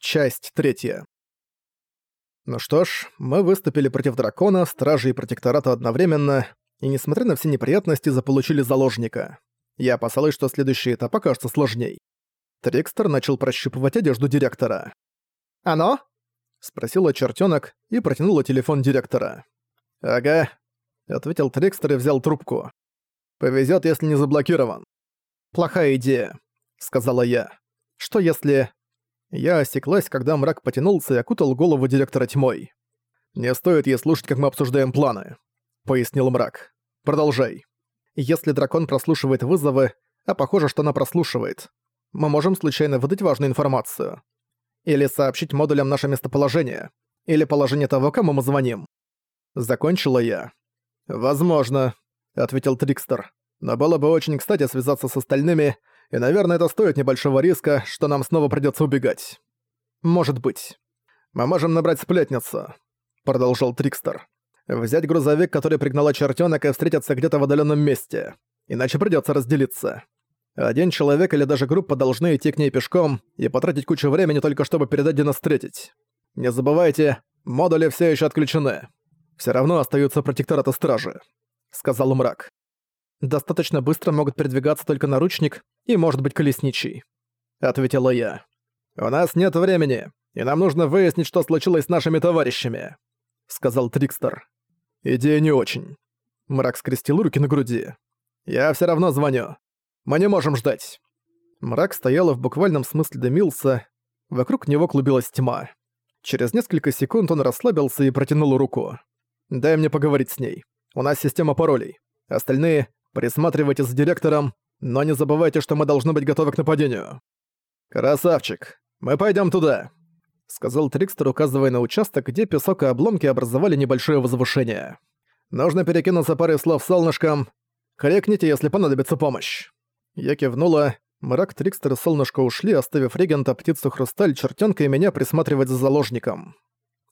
Часть третья. Ну что ж, мы выступили против дракона, стражи и протектората одновременно, и несмотря на все неприятности, заполучили заложника. Я опасалась, что следующий этап окажется сложней. Трикстер начал прощупывать одежду директора. «Оно?» — спросила чертенок и протянула телефон директора. «Ага», — ответил Трикстер и взял трубку. «Повезёт, если не заблокирован». «Плохая идея», — сказала я. «Что если...» Я осеклась, когда мрак потянулся и окутал голову директора тьмой. «Не стоит ей слушать, как мы обсуждаем планы», — пояснил мрак. «Продолжай. Если дракон прослушивает вызовы, а похоже, что она прослушивает, мы можем случайно выдать важную информацию. Или сообщить модулям наше местоположение, или положение того, кому мы звоним». Закончила я. «Возможно», — ответил Трикстер. «Но было бы очень кстати связаться с остальными, и, наверное, это стоит небольшого риска, что нам снова придётся убегать. Может быть. Мы можем набрать сплетницу, продолжил Трикстер. Взять грузовик, который пригнала чертёнок, и встретиться где-то в отдалённом месте. Иначе придётся разделиться. Один человек или даже группа должны идти к ней пешком и потратить кучу времени только чтобы передать, где нас встретить. Не забывайте, модули всё ещё отключены. Всё равно остаются протектораты стражи», — сказал мрак. «Достаточно быстро могут передвигаться только наручник и, может быть, колесничий», — ответила я. «У нас нет времени, и нам нужно выяснить, что случилось с нашими товарищами», — сказал Трикстер. «Идея не очень». Мрак скрестил руки на груди. «Я все равно звоню. Мы не можем ждать». Мрак стоял в буквальном смысле дымился, вокруг него клубилась тьма. Через несколько секунд он расслабился и протянул руку. «Дай мне поговорить с ней. У нас система паролей. Остальные — присматривайте за директором но не забывайте, что мы должны быть готовы к нападению. Красавчик, мы пойдем туда, сказал Трикстер, указывая на участок, где песок и обломки образовали небольшое возвышение. Нужно перекинуться парой слов с солнышком. Крикните, если понадобится помощь. Я кивнула. Мрак, Трикстер и Солнышко ушли, оставив регента, птицу Хрусталь, чертенка и меня присматривать за заложником.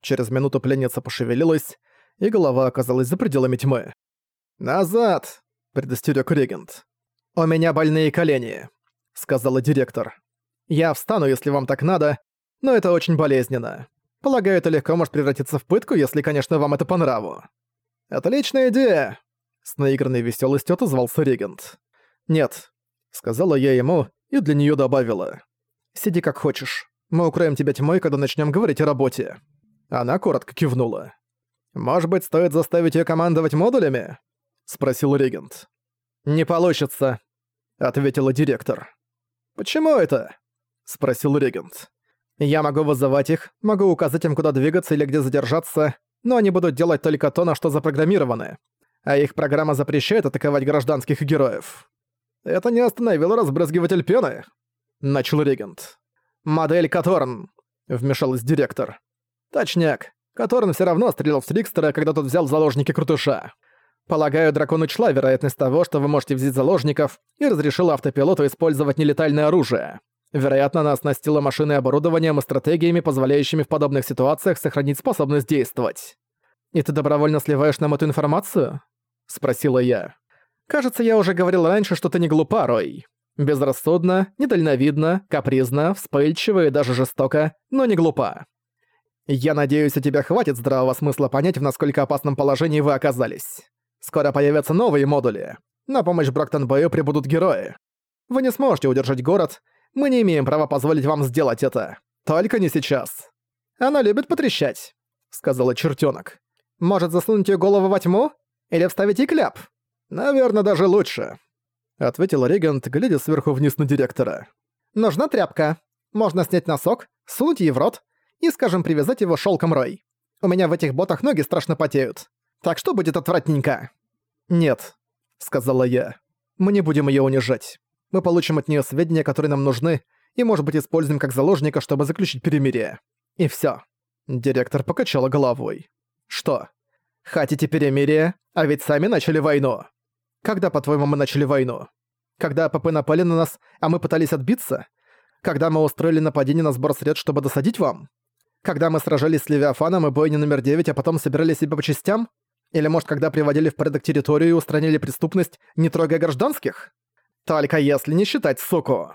Через минуту пленница пошевелилась, и голова оказалась за пределами тьмы. «Назад!» — предостерёг регент. «У меня больные колени», — сказала директор. «Я встану, если вам так надо, но это очень болезненно. Полагаю, это легко может превратиться в пытку, если, конечно, вам это по нраву». «Отличная идея!» С наигранной веселостью отозвался регент. «Нет», — сказала я ему и для нее добавила. «Сиди как хочешь. Мы укроем тебя тьмой, когда начнем говорить о работе». Она коротко кивнула. «Может быть, стоит заставить ее командовать модулями?» — спросил регент. «Не получится», — ответила директор. «Почему это?» — спросил регент. «Я могу вызывать их, могу указать им, куда двигаться или где задержаться, но они будут делать только то, на что запрограммированы, а их программа запрещает атаковать гражданских героев». «Это не остановило разбрызгиватель пены», — начал регент. «Модель Каторн», — вмешалась директор. «Точняк. Каторн все равно стрелял в Трикстера, когда тот взял в заложники Крутыша. Полагаю, дракон учла вероятность того, что вы можете взять заложников, и разрешила автопилоту использовать нелетальное оружие. Вероятно, она оснастила машины оборудованием и стратегиями, позволяющими в подобных ситуациях сохранить способность действовать. «И ты добровольно сливаешь нам эту информацию?» — спросила я. «Кажется, я уже говорил раньше, что ты не глупа, Рой. Безрассудно, недальновидно, капризно, вспыльчиво и даже жестоко, но не глупа. Я надеюсь, у тебя хватит здравого смысла понять, в насколько опасном положении вы оказались. Скоро появятся новые модули. На помощь Брактон-Бою прибудут герои. Вы не сможете удержать город. Мы не имеем права позволить вам сделать это. Только не сейчас. Она любит потрещать, сказала чертенок. Может засунуть ее голову во тьму? Или вставить ей кляп? Наверное, даже лучше. Ответил регент, глядя сверху вниз на директора. Нужна тряпка. Можно снять носок, сунуть ей в рот и, скажем, привязать его шелком рой. У меня в этих ботах ноги страшно потеют. Так что будет отвратненько?» «Нет», — сказала я. «Мы не будем её унижать. Мы получим от неё сведения, которые нам нужны, и, может быть, используем как заложника, чтобы заключить перемирие. И всё». Директор покачала головой. «Что? Хотите перемирие? А ведь сами начали войну. Когда, по-твоему, мы начали войну? Когда ПП напали на нас, а мы пытались отбиться? Когда мы устроили нападение на сбор средств, чтобы досадить вам? Когда мы сражались с Левиафаном и бойни номер 9, а потом собирали себя по частям? Или, может, когда приводили в порядок территорию и устранили преступность, не трогая гражданских? Только если не считать суку.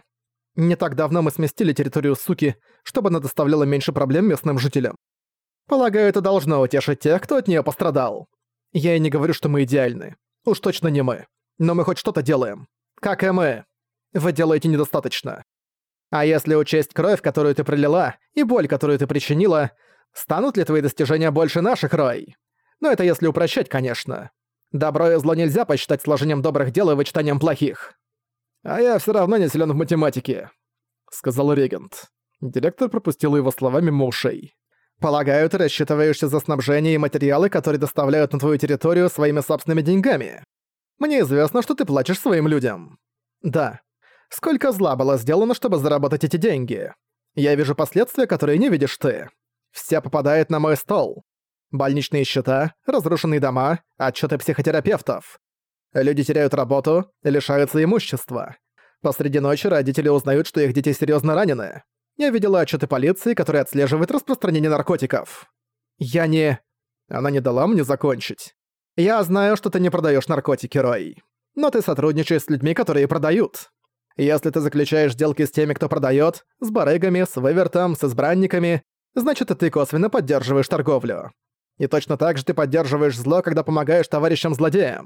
Не так давно мы сместили территорию суки, чтобы она доставляла меньше проблем местным жителям. Полагаю, это должно утешить тех, кто от нее пострадал. Я и не говорю, что мы идеальны. Уж точно не мы. Но мы хоть что-то делаем. Как и мы. Вы делаете недостаточно. А если учесть кровь, которую ты пролила, и боль, которую ты причинила, станут ли твои достижения больше наших, Рой? Но это если упрощать, конечно. Добро и зло нельзя посчитать сложением добрых дел и вычитанием плохих. А я все равно не силен в математике, сказал регент. Директор пропустил его слова мимо ушей. «Полагаю, ты рассчитываешься за снабжение и материалы, которые доставляют на твою территорию своими собственными деньгами. Мне известно, что ты платишь своим людям». «Да. Сколько зла было сделано, чтобы заработать эти деньги? Я вижу последствия, которые не видишь ты. Все попадает на мой стол. Больничные счета, разрушенные дома, отчеты психотерапевтов. Люди теряют работу, лишаются имущества. Посреди ночи родители узнают, что их дети серьезно ранены. Я видела отчеты полиции, которые отслеживают распространение наркотиков. Я не... Она не дала мне закончить. Я знаю, что ты не продаешь наркотики, Рой. Но ты сотрудничаешь с людьми, которые продают. Если ты заключаешь сделки с теми, кто продает, с барыгами, с вывертом, с избранниками, значит и ты косвенно поддерживаешь торговлю. И точно так же ты поддерживаешь зло, когда помогаешь товарищам-злодеям.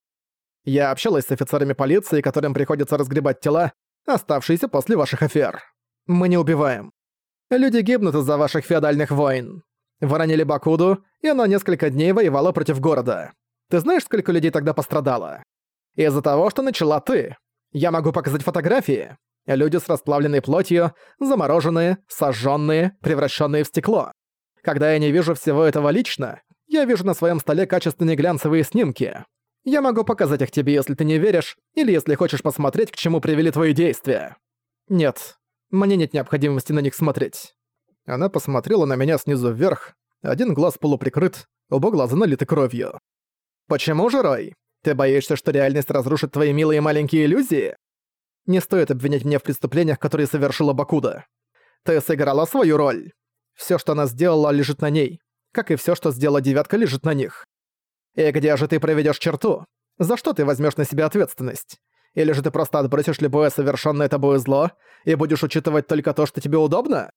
Я общалась с офицерами полиции, которым приходится разгребать тела, оставшиеся после ваших афер. Мы не убиваем. Люди гибнут из-за ваших феодальных войн. Вы ранили Бакуду, и она несколько дней воевала против города. Ты знаешь, сколько людей тогда пострадало? Из-за того, что начала ты. Я могу показать фотографии. Люди с расплавленной плотью, замороженные, сожженные, превращенные в стекло. Когда я не вижу всего этого лично, я вижу на своем столе качественные глянцевые снимки. Я могу показать их тебе, если ты не веришь, или если хочешь посмотреть, к чему привели твои действия. Нет, мне нет необходимости на них смотреть. Она посмотрела на меня снизу вверх, один глаз полуприкрыт, оба глаза налиты кровью. «Почему же, Рой? Ты боишься, что реальность разрушит твои милые маленькие иллюзии? Не стоит обвинять меня в преступлениях, которые совершила Бакуда. Ты сыграла свою роль. Все, что она сделала, лежит на ней. Как и все, что сделала девятка, лежит на них. И где же ты проведешь черту? За что ты возьмешь на себя ответственность? Или же ты просто отбросишь любое совершенное тобой зло и будешь учитывать только то, что тебе удобно?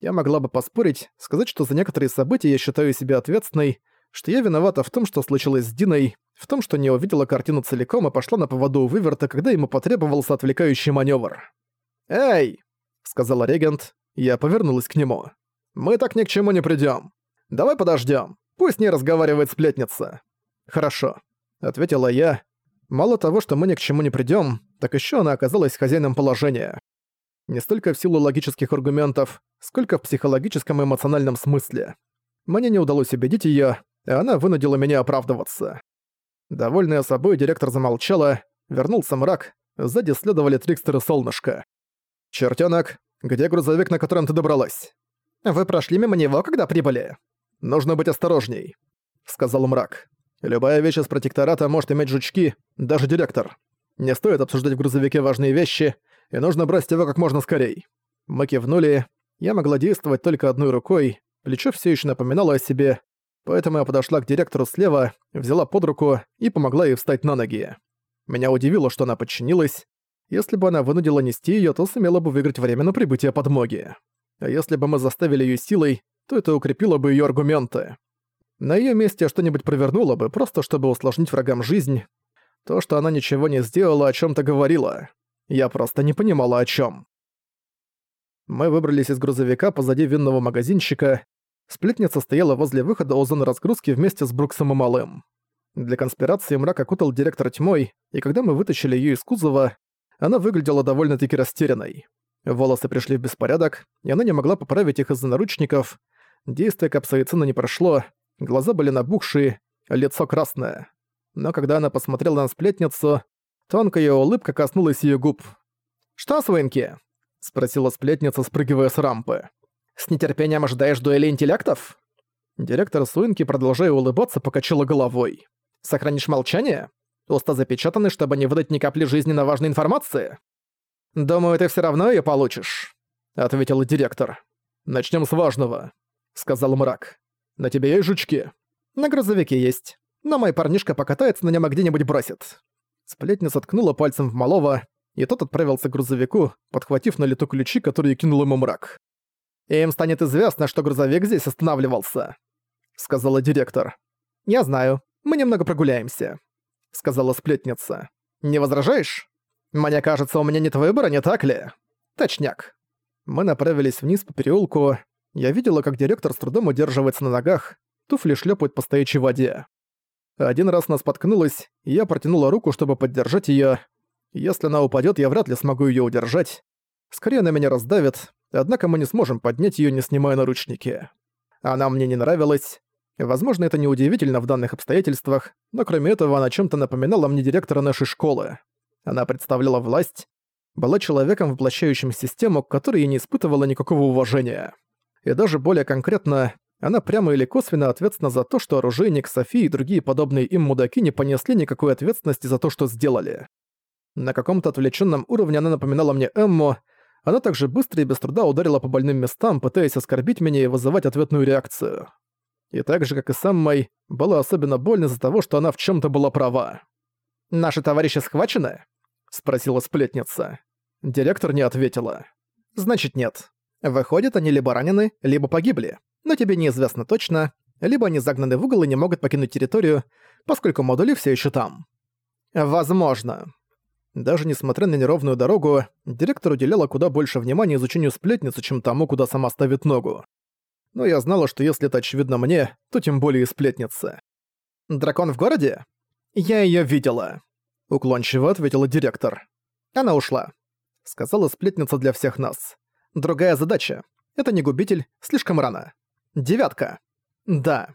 Я могла бы поспорить, сказать, что за некоторые события я считаю себя ответственной, что я виновата в том, что случилось с Диной, в том, что не увидела картину целиком и пошла на поводу у Выверта, когда ему потребовался отвлекающий маневр. «Эй!» — сказала регент. Я повернулась к нему. «Мы так ни к чему не придем. Давай подождем. Пусть не разговаривает сплетница». «Хорошо», — ответила я. Мало того, что мы ни к чему не придем, так еще она оказалась хозяином положения. Не столько в силу логических аргументов, сколько в психологическом и эмоциональном смысле. Мне не удалось убедить ее, и она вынудила меня оправдываться. Довольная собой, директор замолчала, вернулся мрак, сзади следовали Трикстер и Солнышко. «Чертёнок, где грузовик, на котором ты добралась?» «Вы прошли мимо него, когда прибыли?» «Нужно быть осторожней», — сказал мрак. «Любая вещь из протектората может иметь жучки, даже директор. Не стоит обсуждать в грузовике важные вещи, и нужно брать его как можно скорей». Мы кивнули. Я могла действовать только одной рукой, плечо все еще напоминало о себе, Поэтому я подошла к директору слева, взяла под руку и помогла ей встать на ноги. Меня удивило, что она подчинилась. Если бы она вынудила нести её, то сумела бы выиграть время на прибытие подмоги. А если бы мы заставили её силой, то это укрепило бы её аргументы. На её месте что-нибудь провернуло бы, просто чтобы усложнить врагам жизнь. То, что она ничего не сделала, о чём-то говорила. Я просто не понимала, о чём. Мы выбрались из грузовика позади винного магазинчика, Сплетница стояла возле выхода у зоны разгрузки вместе с Бруксом и Малым. Для конспирации мрак окутал директор тьмой, и когда мы вытащили ее из кузова, она выглядела довольно-таки растерянной. Волосы пришли в беспорядок, и она не могла поправить их из-за наручников. Действие капсаицина не прошло, глаза были набухшие, лицо красное. Но когда она посмотрела на сплетницу, тонкая улыбка коснулась ее губ. «Что, свинки?» — спросила сплетница, спрыгивая с рампы. С нетерпением ожидаешь дуэли интеллектов?» Директор Суинки, продолжая улыбаться, покачала головой. «Сохранишь молчание? Уста запечатаны, чтобы не выдать ни капли жизненно важной информации?» «Думаю, ты все равно ее получишь», — ответил директор. Начнем с важного», — сказал мрак. «На тебе есть жучки?» «На грузовике есть. Но мой парнишка покатается на нем и где-нибудь бросит». Сплетница ткнула пальцем в малого. и тот отправился к грузовику, подхватив на лету ключи, которые кинул ему мрак. «Им станет известно, что грузовик здесь останавливался», — сказала директор. «Я знаю. Мы немного прогуляемся», — сказала сплетница. «Не возражаешь? Мне кажется, у меня нет выбора, не так ли?» «Точняк». Мы направились вниз по переулку. Я видела, как директор с трудом удерживается на ногах, туфли шлепают по стоячей воде. Один раз она споткнулась, и я протянула руку, чтобы поддержать её. Если она упадёт, я вряд ли смогу её удержать. Скорее она меня раздавит, однако мы не сможем поднять её, не снимая наручники. Она мне не нравилась. Возможно, это неудивительно в данных обстоятельствах, но кроме этого она чем-то напоминала мне директора нашей школы. Она представляла власть, была человеком, воплощающим систему, к которой я не испытывала никакого уважения. И даже более конкретно, она прямо или косвенно ответственна за то, что оружейник, Софи и другие подобные им мудаки не понесли никакой ответственности за то, что сделали. На каком-то отвлеченном уровне она напоминала мне Эмму, она также быстро и без труда ударила по больным местам, пытаясь оскорбить меня и вызывать ответную реакцию. И так же, как и сам Мэй, было особенно больно из-за того, что она в чем то была права. «Наши товарищи схвачены?» — спросила сплетница. Директор не ответила. «Значит, нет. Выходит, они либо ранены, либо погибли но тебе неизвестно точно, либо они загнаны в угол и не могут покинуть территорию, поскольку модули все еще там. Возможно. Даже несмотря на неровную дорогу, директор уделяла куда больше внимания изучению сплетницы, чем тому, куда сама ставит ногу. Но я знала, что если это очевидно мне, то тем более и сплетница. «Дракон в городе?» «Я её видела», — уклончиво ответила директор. «Она ушла», — сказала сплетница для всех нас. «Другая задача. Это не губитель, слишком рано. Девятка. Да.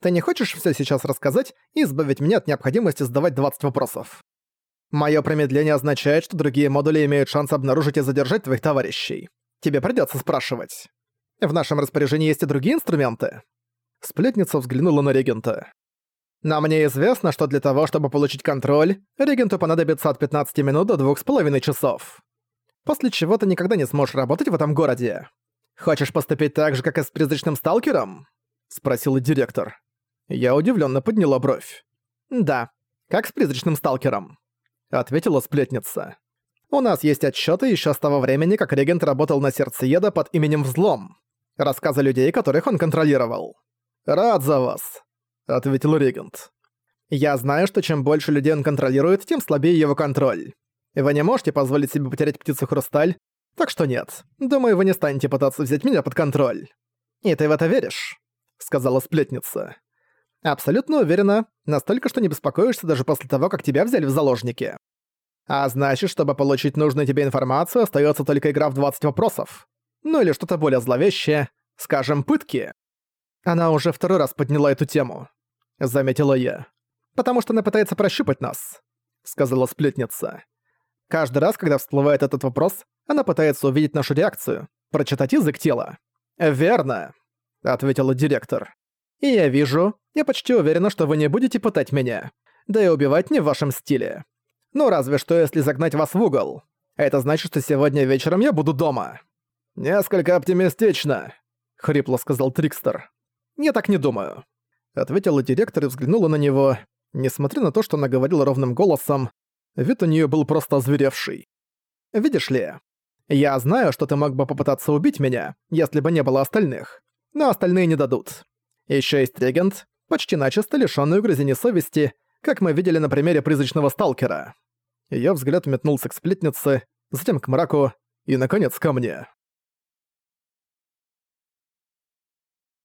Ты не хочешь все сейчас рассказать и избавить меня от необходимости задавать 20 вопросов? Моё промедление означает, что другие модули имеют шанс обнаружить и задержать твоих товарищей. Тебе придётся спрашивать. В нашем распоряжении есть и другие инструменты. Сплетница взглянула на регента. Но мне известно, что для того, чтобы получить контроль, регенту понадобится от 15 минут до двух с половиной часов. После чего ты никогда не сможешь работать в этом городе. «Хочешь поступить так же, как и с призрачным сталкером?» — спросил директор. Я удивленно подняла бровь. «Да, как с призрачным сталкером», — ответила сплетница. «У нас есть отчеты еще с того времени, как регент работал на сердцееда под именем Взлом. Рассказы людей, которых он контролировал». «Рад за вас», — ответил регент. «Я знаю, что чем больше людей он контролирует, тем слабее его контроль. Вы не можете позволить себе потерять птицу Хрусталь, так что нет, думаю, вы не станете пытаться взять меня под контроль. И ты в это веришь?» — сказала сплетница. «Абсолютно уверена, настолько, что не беспокоишься даже после того, как тебя взяли в заложники. А значит, чтобы получить нужную тебе информацию, остается только игра в 20 вопросов. Ну или что-то более зловещее, скажем, пытки». Она уже второй раз подняла эту тему. Заметила я. «Потому что она пытается прощупать нас», — сказала сплетница. Каждый раз, когда всплывает этот вопрос, она пытается увидеть нашу реакцию, прочитать язык тела. «Верно», — ответила директор. «И я вижу, я почти уверена, что вы не будете пытать меня. Да и убивать не в вашем стиле. Ну разве что если загнать вас в угол. Это значит, что сегодня вечером я буду дома». «Несколько оптимистично», — хрипло сказал Трикстер. «Я так не думаю», — ответила директор и взглянула на него. Несмотря на то, что она говорила ровным голосом, вид у нее был просто озверевший. «Видишь ли, я знаю, что ты мог бы попытаться убить меня, если бы не было остальных. Но остальные не дадут. Еще есть регент, почти начисто лишённый угрызений совести, как мы видели на примере призрачного сталкера. Её взгляд метнулся к сплетнице, затем к мраку и, наконец, ко мне.